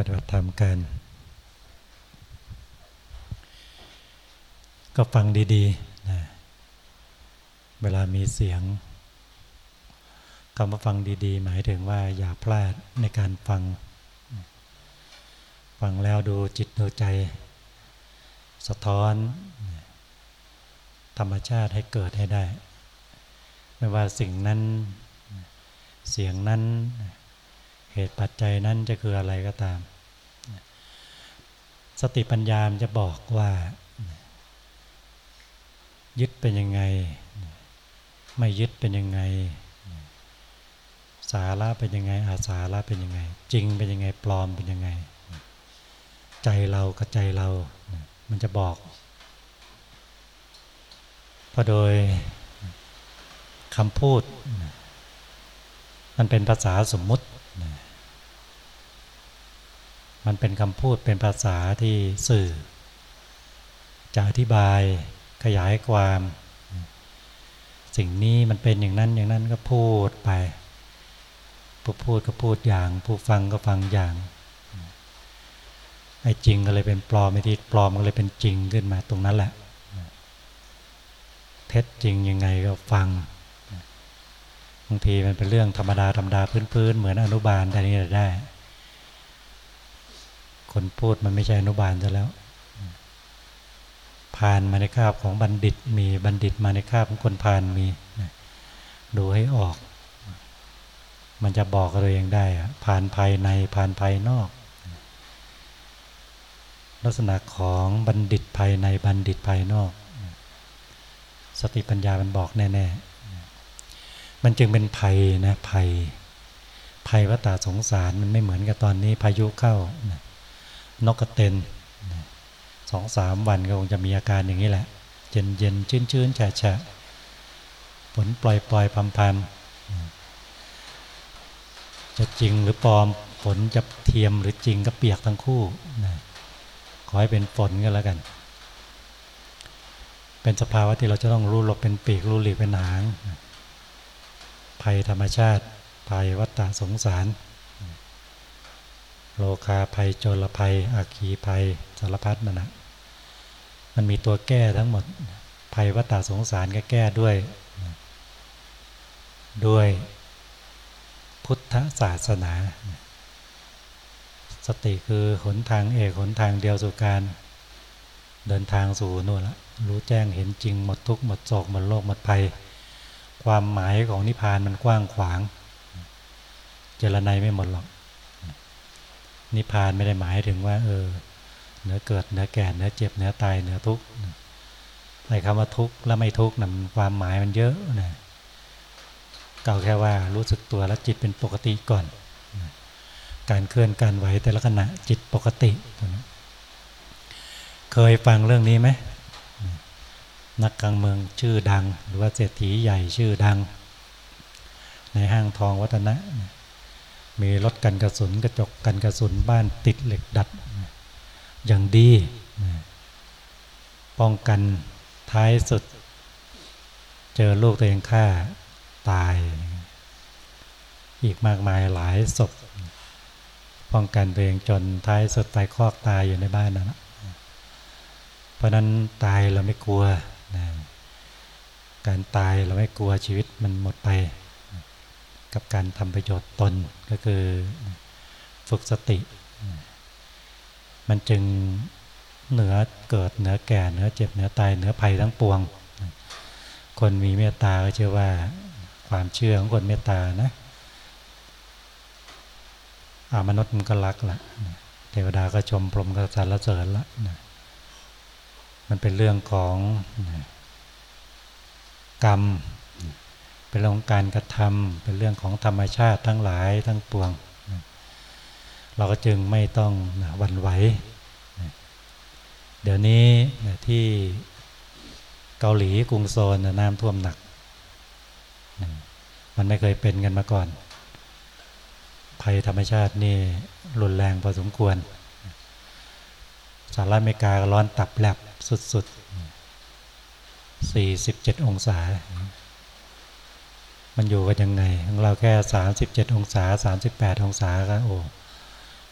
ปฏิบัติธรรมกัน ก็ฟังดีๆนะเวลามีเสียงคำว่าฟังดีๆ หมายถึงว่าอย่าพลาดในการฟัง ฟังแล้วดูจิตดูใจ สะท้อน ธรรมชาติให้เกิดให้ได้ ไม่ว่าสิ่งนั้น เสียงนั้น เหตุปัจจัยนั้นจะคืออะไรก็ตาม สติปัญญามจะบอกว่า ยึดเป็นยังไง ไม่ยึดเป็นยังไง สาระเป็นยังไง อาสาระเป็นยังไง จริงเป็นยังไงปลอมเป็นยังไง ใจเรากับใจเรา มันจะบอกพอโดยคำพูด มันเป็นภาษาสมมุติ มันเป็นคำพูดเป็นภาษาที่สื่อ จะอธิบายขยายความ สิ่งนี้มันเป็นอย่างนั้นอย่างนั้นก็พูดไป ผู้พูดก็พูดอย่าง ผู้ฟังก็ฟังอย่างไอ้จริงก็เลยเป็นปลอมไอ้ที่ปลอมก็เลยเป็นจริงขึ้นมาตรงนั้นแหละ เท็จจริงยังไงก็ฟังบางทีมันเป็นเรื่องธรรมดาธรรมดาพื้นๆเหมือนอนุบาลแต่นี้ได้ คนพูดมันไม่ใช่อนุบาลซะแล้ว ผ่านมาในคาบของบัณฑิตมีบัณฑิตมาในคาบของคนผ่านมีดูให้ออก มันจะบอกเราเองได้ผ่านภายในผ่านภายนอก ลักษณะของบัณฑิตภายในบัณฑิตภายนอก สติปัญญามันบอกแน่ๆ มันจึงเป็นภัยนะภัยภัยวัฏสงสารมันไม่เหมือนกับตอนนี้พายุเข้าน นกกระเต็นสองสามวันก็คงจะมีอาการอย่างนี้แหละ เย็นเย็นชื้นชื้นแฉะแฉะฝนปล่อยปล่อยพัมพัมจะจริงหรือปลอมฝนจะเทียมหรือจริงก็เปียกทั้งคู่นะขอให้เป็นฝนก็แล้วกัน เป็นสภาวะที่เราจะต้องรู้หลบเป็นปีกรู้หลีกเป็นหาง ภัยธรรมชาติ ภัยวัฏฏะสงสาร โลคาภัยโจรภัยอาคีภัยสารพัดนั่นนะมันมีตัวแก้ทั้งหมด ภัยวัฏสงสารก็แก้ด้วย ด้วยพุทธศาสนา สติคือหนทางเอกหนทางเดียวสู่การ เดินทางสู่นู่นละรู้แจ้งเห็นจริงหมดทุกหมดโศกหมดโลกหมดภัย ความหมายของนิพพานมันกว้างขวาง เจรไนไม่หมดหรอก นิพพานไม่ได้หมายถึงว่า เออเนื้อเกิดเนื้อแก่เนื้อเจ็บเนื้อตายเนื้อทุกข์ไอ้คำว่าทุกข์และไม่ทุกข์นะความหมายมันเยอะนะเก่าแค่ว่ารู้สึกตัวแล้วจิตเป็นปกติก่อน การเคลื่อนการไหวแต่ละขณะจิตปกติ เคยฟังเรื่องนี้ไหมนักการเมืองชื่อดัง หรือว่าเศรษฐีใหญ่ชื่อดัง ในห้างทองวัฒนะ มีรถกันกระสุนกระจกกันกระสุนบ้านติดเหล็กดัด อย่างดีป้องกันท้ายสุด เจอลูกตัวเองฆ่าตาย อีกมากมายหลายศพป้องกันตัวเองจนท้ายสุดตายคอกตายอยู่ในบ้านนั่นเพราะนั้นตายเราไม่กลัวการตายเราไม่กลัวชีวิตมันหมดไป กับการทำประโยชน์ตนก็คือฝึกสติ มันจึงเหนือเกิดเหนือแก่เหนือเจ็บเหนือตายเหนือภัยทั้งปวง คนมีเมตตาก็เชื่อว่าความเชื่อของคนเมตตานะอามนุษย์มันก็รักละเทวดาก็ชมพรหมก็สรรเสริญละมันเป็นเรื่องของกรรม เป็นเรื่องของการกระทำเป็นเรื่องของธรรมชาติทั้งหลายทั้งปวง เราก็จึงไม่ต้องวันไหว เดี๋ยวนี้ที่เกาหลีกรุงโซนน้ำท่วมหนัก มันไม่เคยเป็นกันมาก่อน ภัยธรรมชาตินี่รุนแรงพอสมควรสหรัฐอเมริการ้อนตับแลบสุดๆ47 องศา มันอยู่กันยังไงของเราแค่สามสิบเจ็ดองศาสามสิบแปดองศาก็โอ้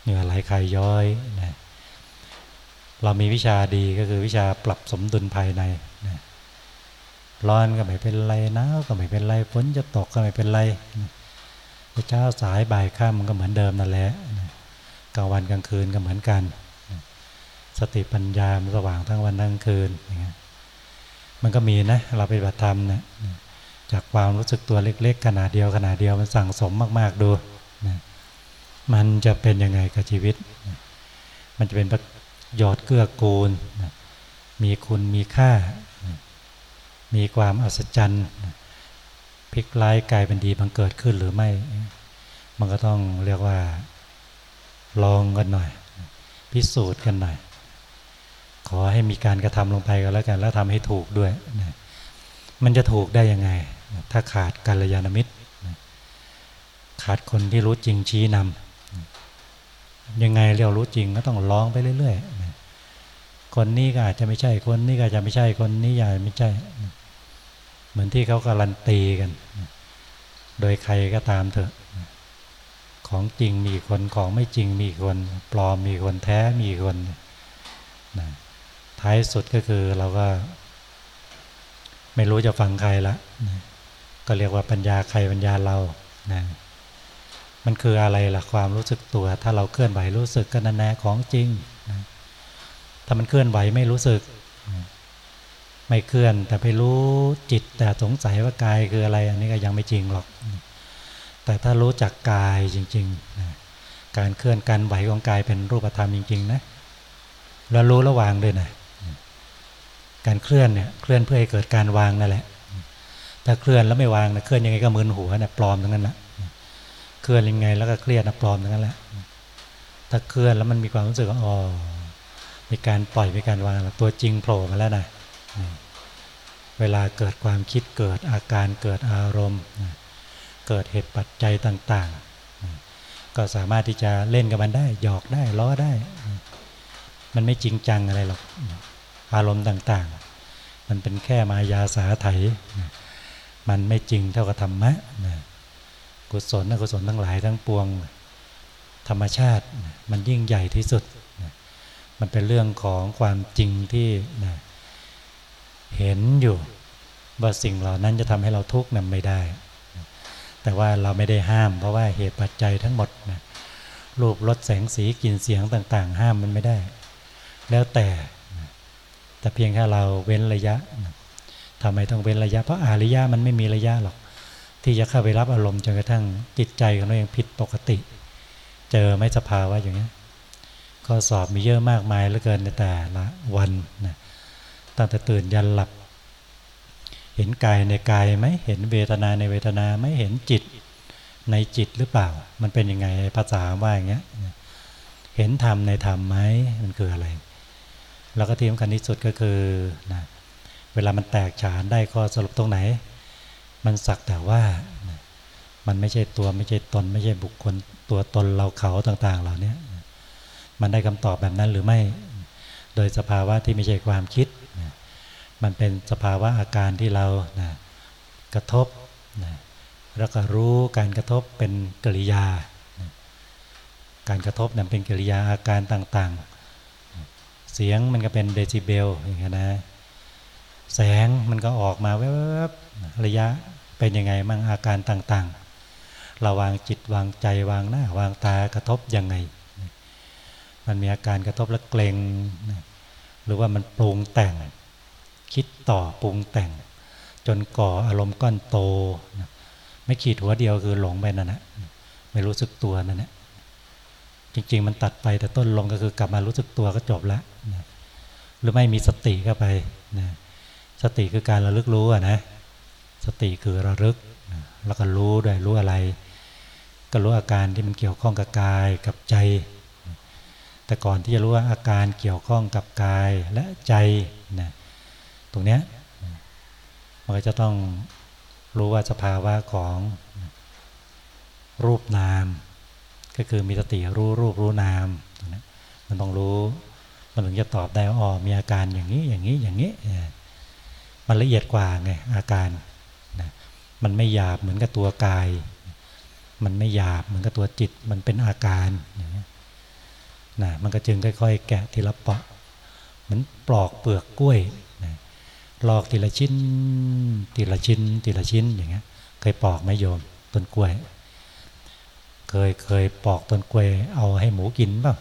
เหงื่อไหลคายย้อยนะเรามีวิชาดีก็คือวิชาปรับสมดุลภายในนะร้อนก็ไม่เป็นไรหนาวก็ไม่เป็นไรฝนจะตกก็ไม่เป็นไรเช้าสายบ่ายค่ำมันก็เหมือนเดิมนั่นแหละกลางวันกลางคืนก็เหมือนกันสติปัญญาสว่างทั้งวันทั้งคืนอย่างเงี้ยมันก็มีนะเราไปปฏิบัติธรรมเนะ จากความรู้สึกตัวเล็ก ๆ ขนาดเดียวขนาดเดียวมันสั่งสมมาก ๆ ดูนะมันจะเป็นยังไงกับชีวิตมันจะเป็นประโยชน์เกื้อกูลนะมีคุณมีค่านะมีความอัศจรรย์พลิกร้ายกลายเป็นดีบังเกิดขึ้นหรือไม่ มันก็ต้องเรียกว่าลองกันหน่อย พิสูจน์กันหน่อย ขอให้มีการกระทำลงไปกันแล้วกัน แล้วทำให้ถูกด้วยนะมันจะถูกได้ยังไง ถ้าขาดกัลยาณมิตร ขาดคนที่รู้จริงชี้นำยังไงเรียกรู้จริงก็ต้องลองไปเรื่อยๆ คนนี้ก็อาจจะไม่ใช่คนนี้ก็อาจจะไม่ใช่คนนี้อาจไม่ใช่ เหมือนที่เขาการันตีกัน โดยใครก็ตามเถอะของจริงมีคนของไม่จริงมีคน ปลอมมีคนแท้มีคนนะท้ายสุดก็คือเราก็ ไม่รู้จะฟังใครละนะ ก็เรียกว่าปัญญาใครปัญญาเรานะมันคืออะไรล่ะความรู้สึกตัว ถ้าเราเคลื่อนไหวรู้สึกก็นั่นแน่ของจริงนะถ้ามันเคลื่อนไหวไม่รู้สึก ไม่เคลื่อนแต่ไปรู้จิต แต่สงสัยว่ากายคืออะไร อันนี้ก็ยังไม่จริงหรอก แต่ถ้ารู้จักกายจริงๆนะการเคลื่อนการไหวของกายเป็นรูปธรรมจริง ๆ นะแล้วรู้ระวางด้วยนะการเคลื่อนเนี่ยเคลื่อนเพื่อให้เกิดการวางนั่นแหละ ถ้าเคลื่อนแล้วไม่วางนะเคลื่อนยังไงก็มึนหัวนะปลอมทั้งนั้นแหละเคลื่อนยังไงแล้วก็เครียดนะปลอมทั้งนั้นแหละถ้าเคลื่อนแล้วมันมีความรู้สึกว่าอ๋อมีการปล่อยมีการวางตัวจริงโผล่มาแล้วนะเวลาเกิดความคิดเกิดอาการเกิดอารมณ์ เกิดเหตุปัจจัยต่าง ๆ ก็สามารถที่จะเล่นกับมันได้หยอกได้ล้อได้ มันไม่จริงจังอะไรหรอกอารมณ์ต่าง ๆ มันเป็นแค่มายาสาไถ มันไม่จริงเท่ากับธรรมะนะกุศลอกุศลทั้งหลายทั้งปวง ธรรมชาติมันยิ่งใหญ่ที่สุดมันเป็นเรื่องของความจริงที่นะเห็นอยู่ว่าสิ่งเหล่านั้นจะทำให้เราทุกข์นั้นไม่ได้แต่ว่าเราไม่ได้ห้าม เพราะว่าเหตุปัจจัยทั้งหมดนะรูปรสแสงสีกลิ่นเสียงต่าง ๆ ห้ามมันไม่ได้ แล้วแต่แต่เพียงแค่เราเว้นระยะ ทำไมต้องเว้นระยะเพราะอาริยะมันไม่มีระยะหรอก ที่จะเข้าไปรับอารมณ์จนกระทั่งจิตใจของเราเองผิดปกติ เจอไม่สภาวะอย่างนี้ข้อสอบมีเยอะมากมายเหลือเกินในแต่ละวันนะตั้งแต่ตื่นยันหลับ เห็นกายในกายไหมเห็นเวทนาในเวทนาไหมเห็นจิตในจิตหรือเปล่า มันเป็นยังไงภาษาว่าอย่างเงี้ยเห็นธรรมในธรรมไหมมันคืออะไร แล้วก็ที่สำคัญที่สุดก็คือนะเเวลามันแตกฉานได้ข้อสรุปตรงไหน มันสักแต่ว่า มันไม่ใช่ตัวไม่ใช่ตน ไม่ใช่บุคคลตัวตนเราเขาต่าง ๆ เหล่านี้มันได้คำตอบแบบนั้นหรือไม่ โดยสภาวะที่ไม่ใช่ความคิด มันเป็นสภาวะอาการที่เรานะกระทบนะแล้วก็รู้การกระทบเป็นกิริยานะการกระทบนั้นเป็นกิริยาอาการต่างๆ เสียงมันก็เป็นเดซิเบลอย่างเงี้นะ แสงมันก็ออกมาแวบๆระยะเป็นยังไงมั่งอาการต่างๆเราวางจิตวางใจวางหน้าวางตากระทบยังไง มันมีอาการกระทบแล้วเกรงหรือว่ามันปรุงแต่ง คิดต่อปรุงแต่ง จนก่ออารมณ์ก้อนโต ไม่ขีดหัวเดียวคือหลงไปนั่นแหละไม่รู้สึกตัวนั่นแหละจริง ๆ มันตัดไปแต่ต้นลงก็คือกลับมารู้สึกตัวก็จบแล้วนะหรือไม่มีสติเข้าไปนะ สติคือการระลึกรู้อะนะ สติคือระลึก แล้วก็รู้ด้วยรู้อะไร ก็รู้อาการที่มันเกี่ยวข้องกับกายกับใจ แต่ก่อนที่จะรู้ว่าอาการเกี่ยวข้องกับกายและใจนะตรงเนี้ยมันก็จะต้องรู้ว่าสภาวะของรูปนาม ก็คือมีสติรู้รูปรู้นามมันต้องรู้ มันถึงจะตอบได้ว่าอ๋อมีอาการอย่างนี้อย่างนี้อย่างนี้ มันละเอียดกว่าไงอาการนะมันไม่หยาบเหมือนกับตัวกาย มันไม่หยาบเหมือนกับตัวจิต มันเป็นอาการนะมันก็จึงค่อยๆ แกะทีละเปาะเหมือนปลอกเปลือกกล้วยนะลอกทีละชิ้น ทีละชิ้น ทีละชิ้นอย่างเงี้ย เคยปอกไหมโยมต้นกล้วย เคยเคยปอกต้นกล้วย เอาให้หมูกินเปล่า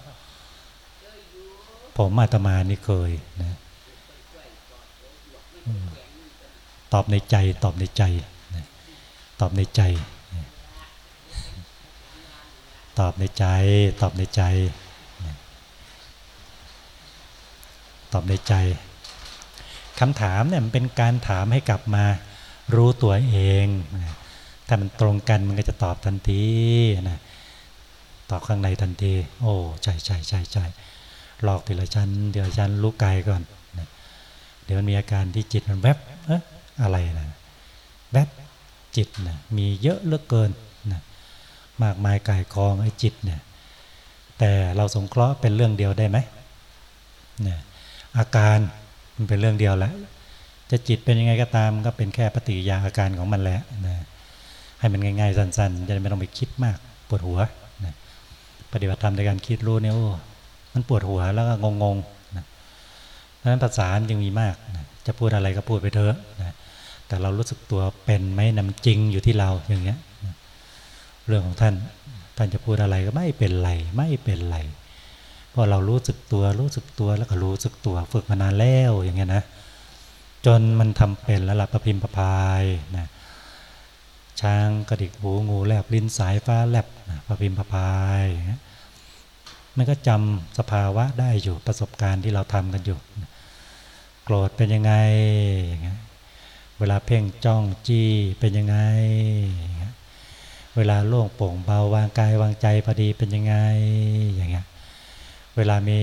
ผมมาตมานี่เคยนะ ตอบในใจ ตอบในใจ ตอบในใจ ตอบในใจ ตอบในใจ ตอบในใจคำถามเนี่ยมันเป็นการถามให้กลับมารู้ตัวเอง ถ้ามันตรงกันมันก็จะตอบทันทีนะตอบข้างในทันที โอ้ใช่ใช่ใช่ใช่หลอกทีละชั้นทีละชั้นรู้กายก่อน เดี๋ยวมันมีอาการที่จิตมันแวบเอ๊ะ อะไรนะแวบจิตนะมีเยอะเหลือเกินนะมากมายกายกองไอ้จิตเนี่ยแต่เราสงเคราะห์เป็นเรื่องเดียวได้ไหมเนี่ยอาการมันเป็นเรื่องเดียวแหละจะจิตเป็นยังไงก็ตามก็เป็นแค่ปฏิยาอาการของมันแหละนะให้มันง่ายๆสั้นๆจะไม่ต้องไปคิดมากปวดหัวนะปฏิบัติธรรมในการคิดรู้เนี่ยโอ้มันปวดหัวแล้วก็งงๆนะเพราะฉะนั้นภาษาจึงมีมากนะจะพูดอะไรก็พูดไปเถอะนะ แต่เรารู้สึกตัวเป็นไหมนำจริงอยู่ที่เราอย่างเงี้ยเรื่องของท่านท่านจะพูดอะไรก็ไม่เป็นไรไม่เป็นไรเพราะเรารู้สึกตัวรู้สึกตัวแล้วก็รู้สึกตัว ฝึกมานานแล้วอย่างเงี้ยนะจนมันทำเป็นแล้วล่ะประพิมพ์ประพายนะช้างกระดิกหูงูแลบลิ้นสายฟ้าแลบนะประพิมพ์ประพายมันก็จำสภาวะได้อยู่ประสบการณ์ที่เราทำกันอยู่ โกรธเป็นยังไงอย่างเงี้ย เวลาเพ่งจ้องจี้เป็นยังไง เวลาโล่งโปร่งเบาวางกายวางใจพอดีเป็นยังไงอย่างเงี้ยเวลามี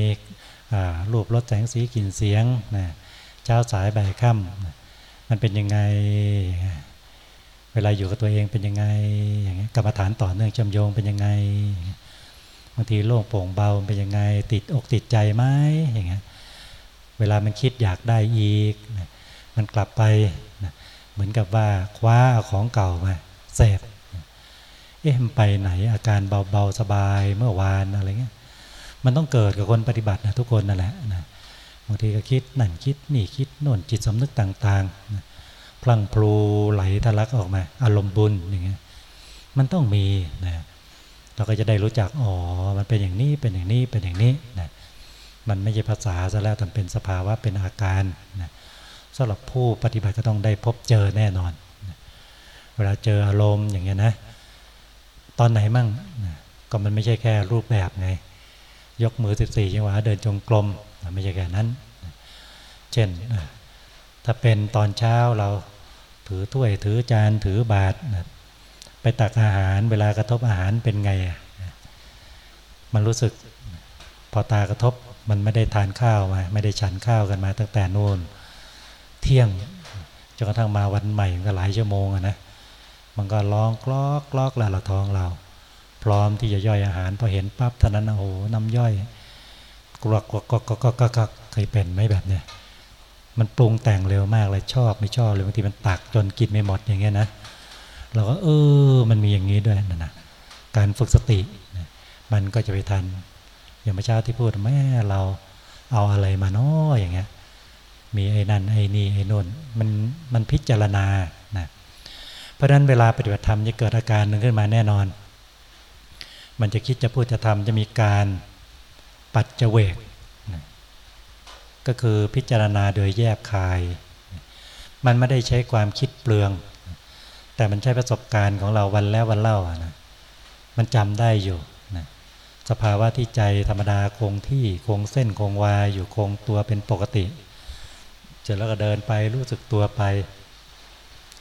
รูปรสแสงสีกลิ่นเสียงนะเช้าสายบ่ายค่ำมันเป็นยังไง เวลาอยู่กับตัวเองเป็นยังไงอย่างเงี้ยกรรมฐานต่อเนื่องจำโยงเป็นยังไงบางทีโล่งโปร่งเบาเป็นยังไง ติดอกติดใจไหมอย่างเงี้ยเวลามันคิดอยากได้อีก มันกลับไป เหมือนกับว่าคว้าของเก่ามาเสพเอ๊ะมันไปไหนอาการเบาๆสบายเมื่อวานอะไรเงี้ยมันต้องเกิดกับคนปฏิบัตินะทุกคนนั่นแหละนะบางทีก็คิดนั่นคิดนี่คิดโน่นจิตสำนึกต่างๆนะพลังพลูไหลทะลักออกมา อารมณ์บุญอย่างเงี้ยมันต้องมีนะเราก็จะได้รู้จักอ๋อมันเป็นอย่างนี้เป็นอย่างนี้เป็นอย่างนี้นะมันไม่ใช่ภาษาซะแล้วแต่เป็นสภาวะเป็นอาการนะ สำหรับผู้ปฏิบัติก็ต้องได้พบเจอแน่นอน เวลาเจออารมณ์อย่างเงี้ยนะ ตอนไหนมั่ง ก็มันไม่ใช่แค่รูปแบบไง ยกมือ 14จังหวะเดินจงกรมไม่ใช่แค่นั้น เช่น ถ้าเป็นตอนเช้าเราถือถ้วยถือจานถือบาตรไปตักอาหารเวลากระทบอาหารเป็นไง มันรู้สึกพอตากระทบมันไม่ได้ทานข้าวมาไม่ได้ฉันข้าวกันมาตั้งแต่นู่น เที่ยงจนกระทั่งมาวันใหม่ก็หลายชั่วโมงอะนะมันก็ร้องกลอกกลอกแล้วเราท้องเรา พร้อมที่จะย่อยอาหารพอเห็นปั๊บเท่านั้นโอ้โหน้ำย่อยกรอกกรอกกรอกกรอกกรอกเคยเป็นไหมแบบเนี้ยมันปรุงแต่งเร็วมากเลยชอบไม่ชอบเลยบางทีมันตักจนกินไม่หมดอย่างเงี้ยนะเราก็เออมันมีอย่างนี้ด้วยนะนะการฝึกสติมันก็จะไปทันอย่างพระเจ้าที่พูดแม่เราเอาอะไรมาน้ออย่างเงี้ย มีไอ้นั่นไอ้นี่ไอ้นนมันมันพิจารณานะเพราะฉะนั้นเวลาปฏิบัติธรรมจะเกิดอาการหนึ่งขึ้นมาแน่นอน มันจะคิดจะพูดจะทำจะมีการปัจเจเวกนะก็คือพิจารณาโดยแยบคาย มันไม่ได้ใช้ความคิดเปลือง แต่มันใช้ประสบการณ์ของเราวันแล้ววันเล่านะมันจำได้อยู่นะสภาวะที่ใจธรรมดาคงที่คงเส้นคงวาอยู่คงตัวเป็นปกติ สร็จแล้วก็เดินไปรู้สึกตัวไป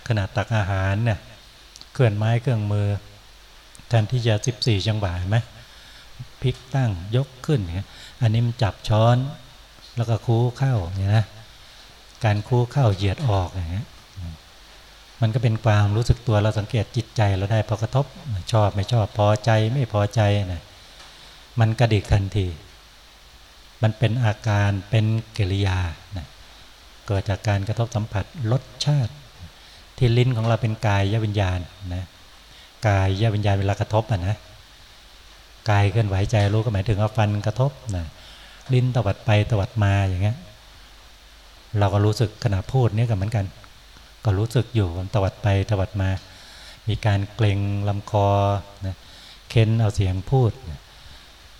ขณะตักอาหารเนี่ยเคลื่อนไม้เครื่องมือแทนที่จะสิบสี่จังหวะไหมพลิกตั้งยกขึ้นเนี่ยอันนี้มันจับช้อนแล้วก็คูเข้าเนี่ยนะการคูเข้าเหยียดออกอย่างเงี้ยมันก็เป็นความรู้สึกตัวเราสังเกตจิตใจเราได้พอกระทบชอบไม่ชอบพอใจไม่พอใจนะมันกระดิกทันที มันเป็นอาการเป็นกิริยานะ เกิดจากการกระทบสัมผัสรสชาติ ที่ลิ้นของเราเป็นกายยวิญญาณนะกายยวิญญาณเวลากระทบอะนะกายเคลื่อนไหวใจรู้ก็หมายถึงว่าฟันกระทบนะลิ้นตวัดไปตวัดมาอย่างเงี้ยเราก็รู้สึกขณะพูดเนี่ยกับเหมือนกัน ก็รู้สึกอยู่ตวัดไปตวัดมา มีการเกรงลำคอนะเค้นเอาเสียงพูดนะ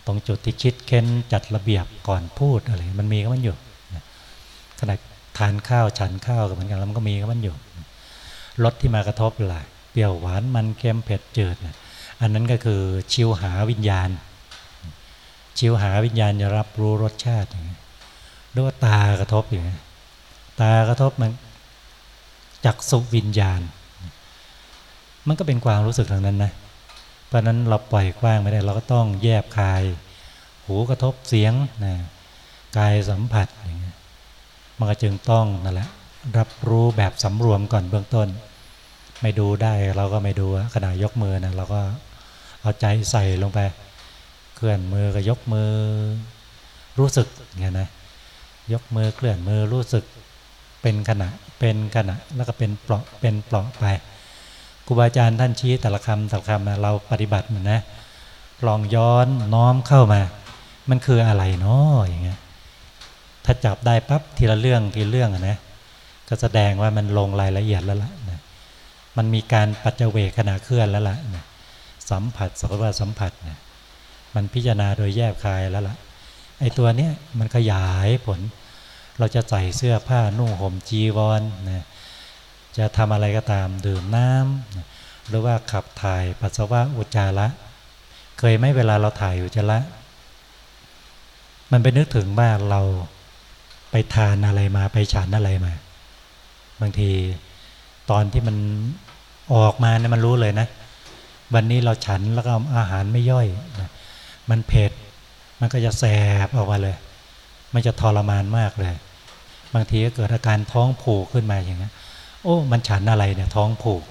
ตรงจุดที่คิดเค้นจัดระเบียบก่อนพูดอะไรมันมีก็มันอยู่นะขณะ ทานข้าวฉันข้าวก็เหมือนกันแล้วมันก็มีก็มันอยู่รสที่มากระทบหลายเปรี้ยวหวานมันเค็มเผ็ดเจืดอันนั้นก็คือชิวหาวิญญาณ ชิวหาวิญญาณจะรับรู้รสชาติอย่างนี้ด้วยว่าตากระทบอย่างนี้ตากระทบมันจักสุวิญญาณ มันก็เป็นความรู้สึกทางนั้นนะเพราะนั้นเราปล่อยกว้างไม่ได้ เราก็ต้องแยบคาย หูกระทบเสียงนะกายสัมผัสอย่างเงี้ มันก็จึงต้องนั่นแหละรับรู้แบบสำรวมก่อนเบื้องต้น ไม่ดูได้เราก็ไม่ดูขณะยกมือนะเราก็เอาใจใส่ลงไป เคลื่อนมือก็ยกมือ รู้สึกเงี้ยนะยกมือเคลื่อนมือรู้สึกเป็นขณะเป็นขณะแล้วก็เป็นเปราะเป็นเปราะไปครูบาอาจารย์ท่านชี้แต่ละคำแต่ละคำนะเราปฏิบัติเหมันนะลองย้อนน้อมเข้ามา มันคืออะไรเนาะอย่างเงี้ย ถ้าจับได้ปั๊บทีละเรื่องทีเรื่องอะนะก็แสดงว่ามันลงรายละเอียดแล้วล่ะนะมันมีการปัจเจเวขณะเคลื่อนแล้วล่ะนะสัมผัสสัมผัสสัมผัสนะมันพิจารณาโดยแยบคายแล้วล่ะไอ้ตัวเนี้ยมันขยายผล เราจะใส่เสื้อผ้านุ่งห่มจีวรนะจะทำอะไรก็ตามดื่มน้ำนะหรือว่าขับถ่ายปัสสาวะอุจจาระเคยไหมเวลาเราถ่ายอุจจาระมันไปนึกถึงว่าเรา ไปทานอะไรมาไปฉันอะไรมา บางทีตอนที่มันออกมาเนี่ยมันรู้เลยนะ วันนี้เราฉันแล้วก็อาหารไม่ย่อยนะมันเผ็ด มันก็จะแสบออกมาเลย มันจะทรมานมากเลย บางทีก็เกิดอาการท้องผูกขึ้นมาอย่างนี้โอ้ มันฉันอะไรเนี่ยท้องผูก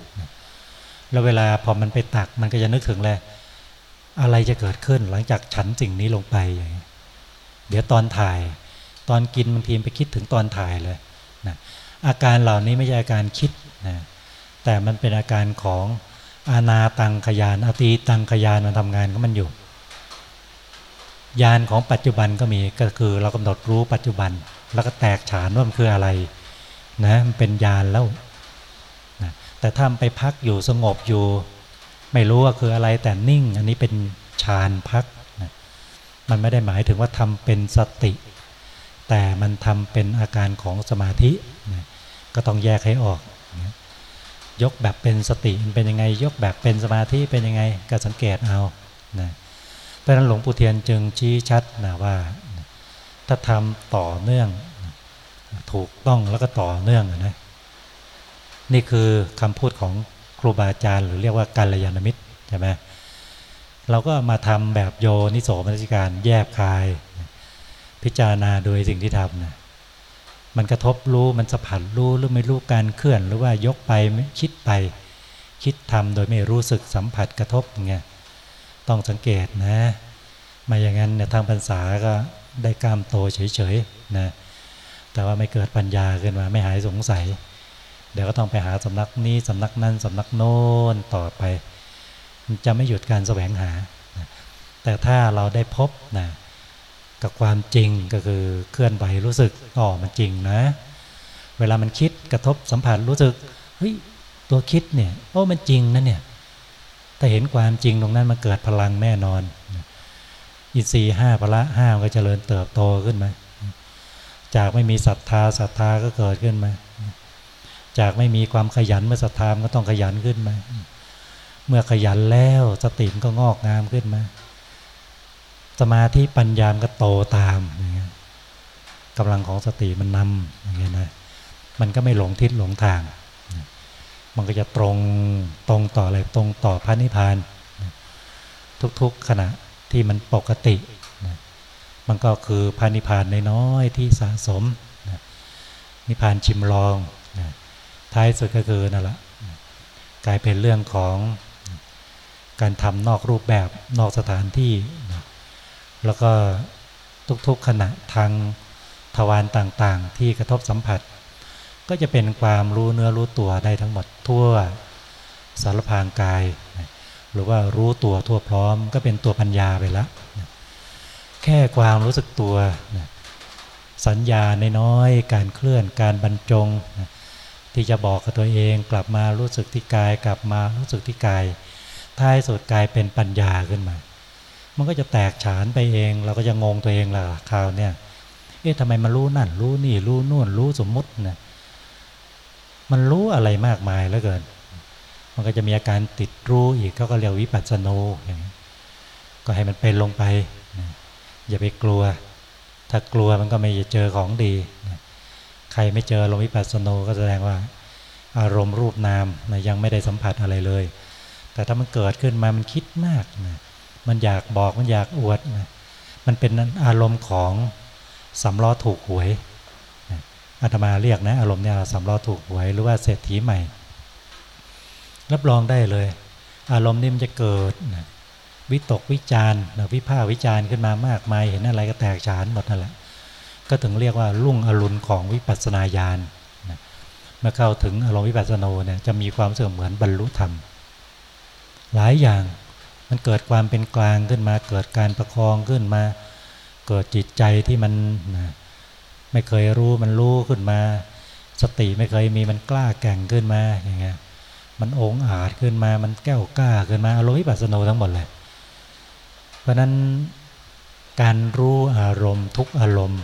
แล้วเวลาพอมันไปตักมันก็จะนึกถึงเลยอะไรจะเกิดขึ้นหลังจากฉันสิ่งนี้ลงไปอย่างนี้เดี๋ยวตอนถ่าย ตอนกินบางทีไปคิดถึงตอนถ่ายเลยนะอาการเหล่านี้ไม่ใช่อาการคิดนะแต่มันเป็นอาการของอาณาตังขยานอตีตังขยานมันทำงานก็มันอยู่ยานของปัจจุบันก็มีก็คือเรากำหนดรู้ปัจจุบัน แล้วก็แตกฉานว่ามันคืออะไรนะมันเป็นยานแล้วนะแต่ถ้าไปพักอยู่สงบอยู่ ไม่รู้ว่าคืออะไรแต่นิ่ง อันนี้เป็นฌานพักนะมันไม่ได้หมายถึงว่าทำเป็นสติ แต่มันทำเป็นอาการของสมาธินะก็ต้องแยกให้ออกนะยกแบบเป็นสติมันเป็นยังไง ยกแบบเป็นสมาธิเป็นยังไงก็สังเกตเอานะเพราะนั้นหลวงปู่เทียนจึงชี้ชัดนะว่า ถ้าทำต่อเนื่องถูกต้องแล้วก็ต่อเนื่องนะนี่คือคำพูดของครูบาอาจารย์ หรือเรียกว่าการยานมิตรใช่ไหมเราก็มาทำแบบโยนิโสมนสิการแยบคาย พิจารณาโดยสิ่งที่ทำนะมันกระทบรู้มันสัมผัสรู้หรือไม่รู้การเคลื่อน หรือว่ายกไปคิดไป คิดทำโดยไม่รู้สึกสัมผัสกระทบไงต้องสังเกตนะมาอย่างนั้นเนี่ยทางภาษาก็ได้กล้ามโตเฉยๆนะแต่ว่าไม่เกิดปัญญาขึ้นมาไม่หายสงสัย เดี๋ยวก็ต้องไปหาสำนักนี้สำนักนั้นสำนักโน้นต่อไปจะไม่หยุดการแสวงหา แต่ถ้าเราได้พบนะ กับความจริงก็คือเคลื่อนไหวรู้สึกอ๋อมันจริงนะ เวลามันคิดกระทบสัมผัสรู้สึกเฮ้ยตัวคิดเนี่ยโอ้มันจริงนะเนี่ยถ้าเห็นความจริงตรงนั้นมันเกิดพลังแน่นอนอินทรีห้าพละห้าก็เจริญเติบโตขึ้นมา จากไม่มีศรัทธาศรัทธาก็เกิดขึ้นมา จากไม่มีความขยันเมื่อศรัทธาก็ต้องขยันขึ้นมา เมื่อขยันแล้วสติมันก็งอกงามขึ้นมา สมาธิปัญญามก็โตตามกำลังของสติมันนำอย่างเงี้ยนะมันก็ไม่หลงทิศหลงทาง มันก็จะตรงตรงต่ออะไรตรงต่อพระนิพพาน ทุกๆขณะที่มันปกติ มันก็คือพานิพานน้อยๆที่สะสม นิพานชิมลองท้ายสุดก็คือนั่นแหละกลายเป็นเรื่องของการทำนอกรูปแบบนอกสถานที่ แล้วก็ทุกๆขณะทางทวารต่างๆ ที่กระทบสัมผัส ก็จะเป็นความรู้เนื้อรู้ตัวได้ทั้งหมดทั่วสารพางกาย หรือว่ารู้ตัวทั่วพร้อม ก็เป็นตัวปัญญาไปแล้วแค่ความรู้สึกตัว สัญญาในน้อยการเคลื่อนการบรรจง ที่จะบอกกับตัวเองกลับมารู้สึกที่กายกลับมารู้สึกที่กายท้ายสุดกายเป็นปัญญาขึ้นมา มันก็จะแตกฉานไปเอง เราก็จะงงตัวเองล่ะคราวเนี่ยเอ๊ะทำไมมันรู้นั่น รู้นี่ รู้นู่น รู้สมมุตินะมันรู้อะไรมากมายแล้วเกิน มันก็จะมีอาการติดรู้อีกเขาก็เรียกวิปัสสโนอย่างนี้ก็ให้มันเป็นลงไป อย่าไปกลัว ถ้ากลัวมันก็ไม่จะเจอของดี ใครไม่เจอลมวิปัสสโนก็แสดงว่า อารมณ์รูปนามนะยังไม่ได้สัมผัสอะไรเลย แต่ถ้ามันเกิดขึ้นมามันคิดมากนะ มันอยากบอกมันอยากอวดนะมันเป็นอารมณ์ของสำล้อถูกหวยอาตมาเรียกนะ อารมณ์เนี่ยสำล้อถูกหวยหรือว่าเศรษฐีใหม่ รับรองได้เลย อารมณ์นี้มันจะเกิดนะวิตกวิจารณ์วิพากวิจารณ์ขึ้นมามากมาย เห็นอะไรก็แตกฉานหมดนั่นแหละ ก็ถึงเรียกว่าลุ่งอรุณของวิปัสสนาญาณเมื่อเข้าถึงอารมณ์วิปัสสโนเนี่ยจะมีความเสื่อมเหมือนบรรลุธรรม หลายอย่าง มันเกิดความเป็นกลางขึ้นมา เกิดการประคองขึ้นมา เกิดจิตใจที่มันไม่เคยรู้มันรู้ขึ้นมา สติไม่เคยมีมันกล้าแก่งขึ้นมาอย่างเงี้ยมันองอาจขึ้นมา มันแก้วกล้าขึ้นมาอารมณ์วิปัสสนาทั้งหมดเลย เพราะนั้นการรู้อารมณ์ทุกอารมณ์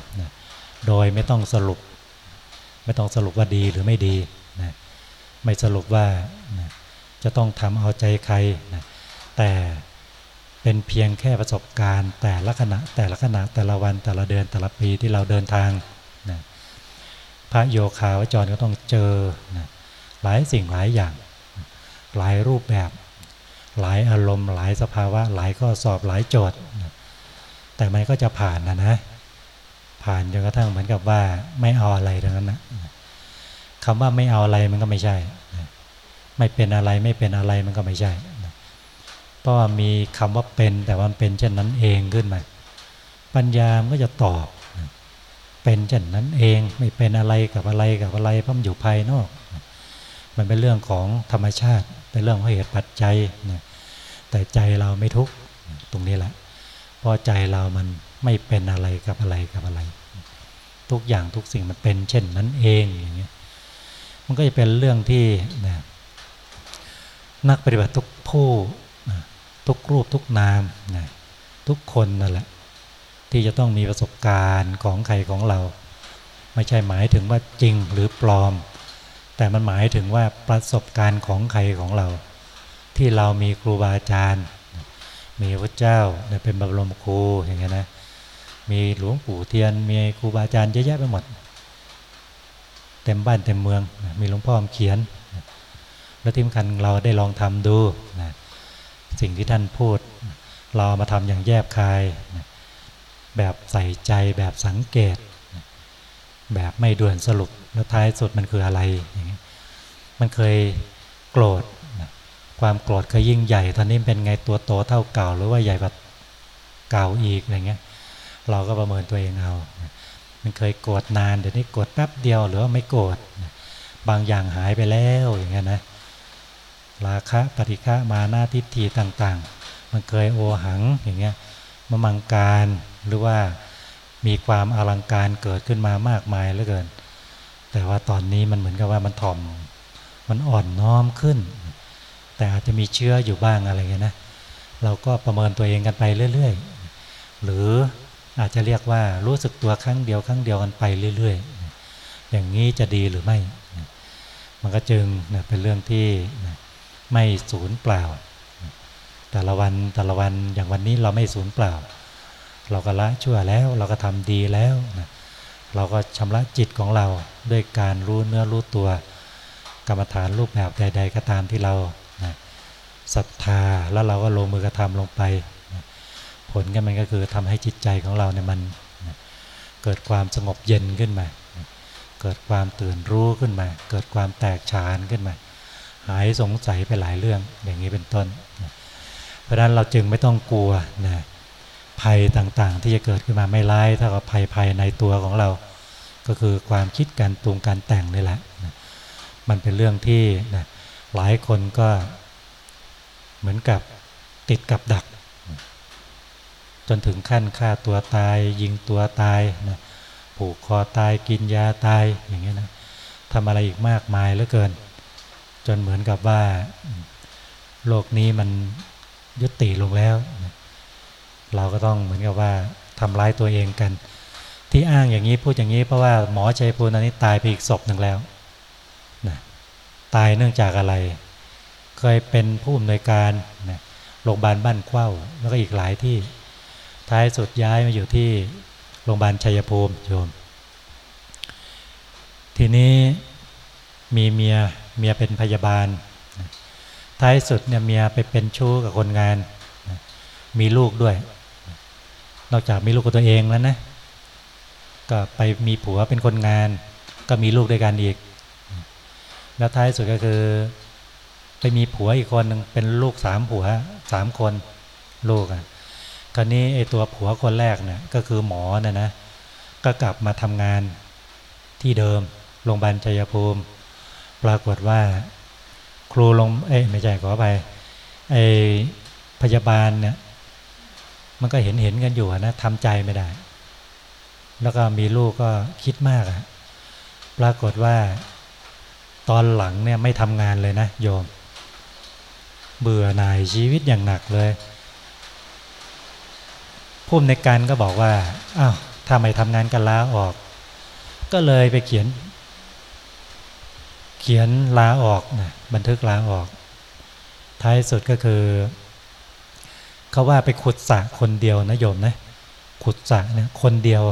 โดยไม่ต้องสรุป ไม่ต้องสรุปว่าดีหรือไม่ดีนะไม่สรุปว่าจะต้องทำเอาใจใครนะ แต่เป็นเพียงแค่ประสบการณ์ แต่ละขณะแต่ละขณะแต่ละวันแต่ละเดือนแต่ละปีที่เราเดินทางนะพระโยคาวจรก็ต้องเจอนะหลายสิ่งหลายอย่าง หลายรูปแบบ หลายอารมณ์ หลายสภาวะ หลายข้อสอบหลายโจทย์แต่มันก็จะผ่านนะนะผ่านจนกระทั่งเหมือนกับว่าไม่เอาอะไรทั้งนั้นนะคำว่าไม่เอาอะไรมันก็ไม่ใช่ ไม่เป็นอะไรไม่เป็นอะไรมันก็ไม่ใช่ เพราะว่ามีคำว่าเป็นแต่ว่ามันเป็นเช่นนั้นเองขึ้นมา ปัญญามก็จะตอบ เป็นเช่นนั้นเองไม่เป็นอะไรกับอะไรกับอะไรเพราะมันอยู่ภายนอก มันเป็นเรื่องของธรรมชาติเป็นเรื่องของเหตุปัจจัยนะแต่ใจเราไม่ทุกข์ตรงนี้แหละเพราะใจเรามันไม่เป็นอะไรกับอะไรกับอะไร ทุกอย่างทุกสิ่งมันเป็นเช่นนั้นเองอย่างเงี้ยมันก็จะเป็นเรื่องที่นะนักปฏิบัติทุกผู้ ทุกรูปทุกนามนะทุกคนนั่นแหละ ที่จะต้องมีประสบการณ์ของใครของเรา ไม่ใช่หมายถึงว่าจริงหรือปลอม แต่มันหมายถึงว่าประสบการณ์ของใครของเรา ที่เรามีครูบาอาจารย์ มีพระเจ้าเป็นบรมครูอย่างเงี้ยนะมีหลวงปู่เทียนมีครูบาอาจารย์เยอะแยะไปหมด เต็มบ้านเต็มเมืองมีหลวงพ่อเขียน แล้วที่สำคัญเราได้ลองทำดูนะ สิ่งที่ท่านพูด เรามาทำอย่างแยบคาย แบบใส่ใจแบบสังเกต แบบไม่ด่วนสรุปแล้วท้ายสุดมันคืออะไรอย่างนี้มันเคยโกรธความโกรธเคยยิ่งใหญ่ตอนนี้เป็นไงตัวโตเท่าเก่า หรือว่าใหญ่แบบเก่าอีกอะไรเงี้ย เราก็ประเมินตัวเองเอา มันเคยโกรธนานเดี๋ยวนี้โกรธแป๊บเดียวหรือว่าไม่โกรธบางอย่างหายไปแล้วอย่างเงี้ยนะ ราคะปฏิฆะมาหน้าทิฏฐิต่าง ๆ มันเคยโอหังอย่างเงี้ยมมังการหรือว่ามีความอลังการเกิดขึ้นมามากมายเหลือเกิน แต่ว่าตอนนี้มันเหมือนกับว่ามันถ่อม มันอ่อนน้อมขึ้น แต่อาจจะมีเชื้ออยู่บ้างอะไรเงี้ยนะเราก็ประเมินตัวเองกันไปเรื่อยๆ หรืออาจจะเรียกว่ารู้สึกตัวครั้งเดียวครั้งเดียวกันไปเรื่อยๆ อย่างนี้จะดีหรือไม่ มันก็จึงเป็นเรื่องที่ ไม่สูญเปล่า แต่ละวันแต่ละวันอย่างวันนี้เราไม่สูญเปล่า เราก็ละชั่วแล้วเราก็ทำดีแล้วนะเราก็ชำระจิตของเราด้วยการรู้เนื้อรู้ตัว กรรมฐานรูปแบบใด ๆ ก็ตามที่เราศรัทธาแล้วเราก็ลงมือกระทำลงไป ผลก็มันก็คือทำให้จิตใจของเราเนี่ยมันเกิดความสงบเย็นขึ้นมา เกิดความตื่นรู้ขึ้นมา เกิดความแตกฉานขึ้นมา หายสงสัยไปหลายเรื่องอย่างนี้เป็นต้น เพราะนั้นเราจึงไม่ต้องกลัวนะภัยต่างๆ ที่จะเกิดขึ้นมาไม่ร้ายเท่ากับภัยภายในตัวของเรา ก็คือความคิดการปรุงการแต่งนี่แหละมันเป็นเรื่องที่นะหลายคนก็เหมือนกับติดกับดัก จนถึงขั้นฆ่าตัวตาย ยิงตัวตายนะผูกคอตายกินยาตายอย่างเงี้ยนะทำอะไรอีกมากมายเหลือเกิน จนเหมือนกับว่า โลกนี้มันยุติลงแล้ว เราก็ต้องเหมือนกับว่าทำร้ายตัวเองกัน ที่อ้างอย่างนี้พูดอย่างนี้เพราะว่าหมอชัยภูนันนี้ตายไปอีกศพหนึ่งแล้วนะตายเนื่องจากอะไร เคยเป็นผู้อำนวยการนะโรงพยาบาลบ้านเข้าแล้วก็อีกหลายที่ท้ายสุดย้ายมาอยู่ที่โรงพยาบาลชัยภูมิโยม ทีนี้มีเมีย เมียเป็นพยาบาล ท้ายสุดเนี่ยเมียไปเป็นชู้กับคนงาน มีลูกด้วย นอกจากมีลูกกับตัวเองแล้วนะ ก็ไปมีผัวเป็นคนงาน ก็มีลูกด้วยกันอีก แล้วท้ายสุดก็คือ ไปมีผัวอีกคนหนึ่งเป็นลูกสามผัวสามคนลูกอะคราวนี้ไอ้ตัวผัวคนแรกเนี่ยก็คือหมอนะนะ ก็กลับมาทำงานที่เดิมโรงพยาบาลชัยภูมิ ปรากฏว่าครูลงเอ้ไม่ใช่ขอไปไอ้พยาบาลเนี่ยมันก็เห็นเห็นกันอยู่นะทำใจไม่ได้ แล้วก็มีลูกก็คิดมากอะปรากฏว่าตอนหลังเนี่ยไม่ทำงานเลยนะโยม เบื่อหน่ายชีวิตอย่างหนักเลยผู้ในการก็บอกว่าอ้าวถ้าไม่ทำงานกันลาออก ก็เลยไปเขียน เขียนลาออกนะบันทึกลาออก ท้ายสุดก็คือเขาว่าไปขุดสะคนเดียวนะโยมนะขุดสะเนี่ยคนเดียว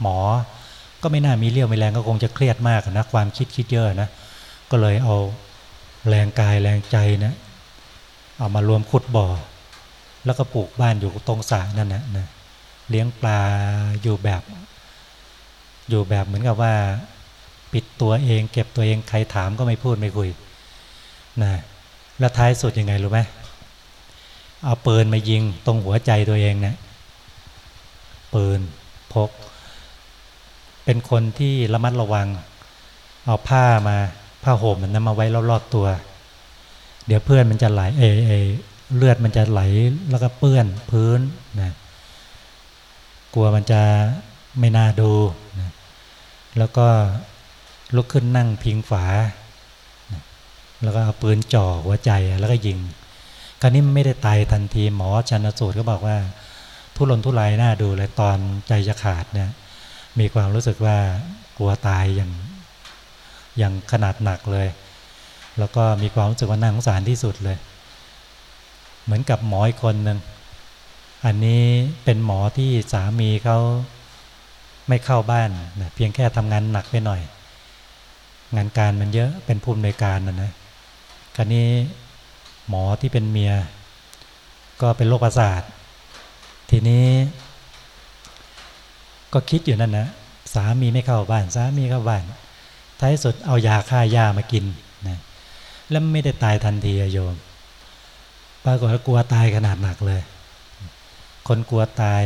หมอ ก็ไม่น่ามีเรี่ยวมีแรงก็คงจะเครียดมากนะความคิดคิดเยอะนะก็เลยเอาแรงกายแรงใจนะเอามารวมขุดบ่อ แล้วก็ปลูกบ้านอยู่ตรงสระนั่นนะนะเลี้ยงปลาอยู่แบบ อยู่แบบเหมือนกับว่า ปิดตัวเอง เก็บตัวเองใครถามก็ไม่พูดไม่คุยนะแล้วท้ายสุดยังไงรู้ไหมเอาปืนมายิงตรงหัวใจตัวเองเนะี่ยปืนพก เป็นคนที่ระมัดระวัง เอาผ้ามาผ้าห่มมันนำมาไว้รอบๆตัว เดี๋ยวเพื่อนมันจะไหลเอเอเลือดมันจะไหลแล้วก็เปื้อนพื้นนะกลัวมันจะไม่น่าดูนะแล้วก็ ลุกขึ้นนั่งพิงฝา แล้วก็เอาปืนจ่อหัวใจแล้วก็ยิง คราวนี้ไม่ได้ตายทันทีหมอชันสูตรก็บอกว่า ทุรนทุรายน่าดูเลยตอนใจจะขาดเนี่ยมีความรู้สึกว่ากลัวตายอย่างอย่างขนาดหนักเลย แล้วก็มีความรู้สึกว่าน่าสงสารที่สุดเลย เหมือนกับหมออีกคนหนึ่งอันนี้เป็นหมอที่สามีเขาไม่เข้าบ้านนะเพียงแค่ทำงานหนักไปหน่อย งานการมันเยอะเป็นภูมิในการนะนะคราวนี้หมอที่เป็นเมีย ก็เป็นโรคประสาท ทีนี้ ก็คิดอยู่นั่นนะสามีไม่เข้าบ้าน สามีเข้าบ้าน ท้ายสุดเอายาฆ่าหญ้ามากินนะแล้วไม่ได้ตายทันทีโยมปรากฏว่ากลัวตายขนาดหนักเลย คนกลัวตาย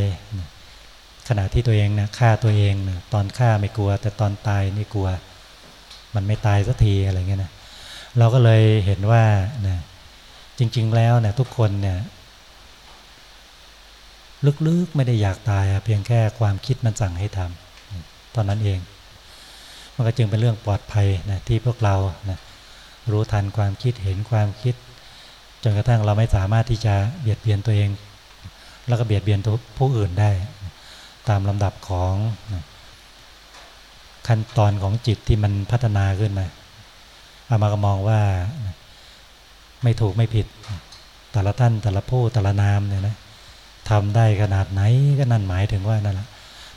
ขณะที่ตัวเองนะฆ่าตัวเองนะตอนฆ่าไม่กลัว แต่ตอนตายนี่กลัว มันไม่ตายสักทีอะไรเงี้ยนะเราก็เลยเห็นว่านะจริง ๆ แล้วเนะทุกคนเนี่ยลึกๆไม่ได้อยากตายเพียงแค่ความคิดมันสั่งให้ทำตอนนั้นเอง มันก็จึงเป็นเรื่องปลอดภัยนะที่พวกเรานะรู้ทันความคิดเห็นความคิด จนกระทั่งเราไม่สามารถที่จะเบียดเบียนตัวเอง แล้วก็เบียดเบียนผู้อื่นได้ ตามลำดับของ ขั้นตอนของจิตที่มันพัฒนาขึ้นมาอามาก็มองว่าไม่ถูกไม่ผิด แต่ละท่านแต่ละผู้แต่ละนามเนี่ยนะทำได้ขนาดไหนก็นั่นหมายถึงว่านั่นแหละ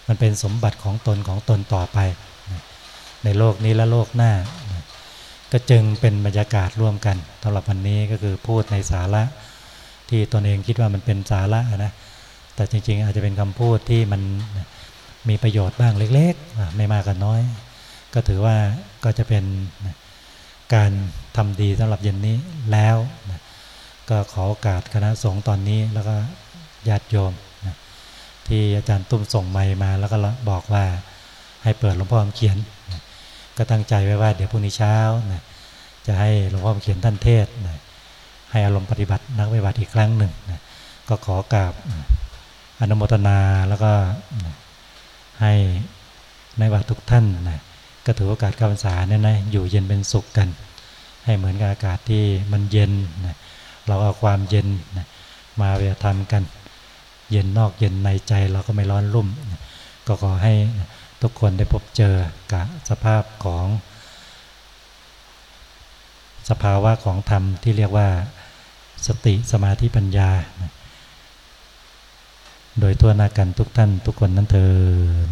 มันเป็นสมบัติของตนของตนต่อไป ในโลกนี้และโลกหน้า ก็จึงเป็นบรรยากาศร่วมกันสำหรับวันนี้ก็คือพูดในสาระที่ตนเองคิดว่ามันเป็นสาระนะแต่จริงๆอาจจะเป็นคำพูดที่มัน มีประโยชน์บ้างเล็กๆ ไม่มากก็นน้อย ก็ถือว่าก็จะเป็นการทำดีสำหรับเย็นนี้แล้วก็ขอโอกาสคณะสงฆ์ตอนนี้แล้วก็ญาติโยมที่อาจารย์ตุ้มส่งไมมาแล้วก็บอกว่าให้เปิดหลวงพ่อเขียนก็ตั้งใจไว้ว่าเดี๋ยวพรุ่งนี้เช้านะจะให้หลวงพ่อเขียนท่านเทศนะให้อารมณ์ปฏิบัตินักปฏิบัติอีกครั้งหนึ่งนะก็ขอกราบอนุโมทนาแล้วก็ ให้ในวัดทุกท่านนะก็ถือโอกาสกาพรรษาเนี่ยนะอยู่เย็นเป็นสุขกัน ให้เหมือนกับอากาศที่มันเย็นนะเราเอาความเย็นนะมาเวทำกัน เย็นนอกเย็นในใจเราก็ไม่ร้อนรุ่มนะก็ขอให้ทุกคนได้พบเจอกับสภาพของ สภาวะของธรรมที่เรียกว่าสติสมาธิปัญญา โดยทั่วหน้ากันทุกท่านทุกคนนั้นเถิด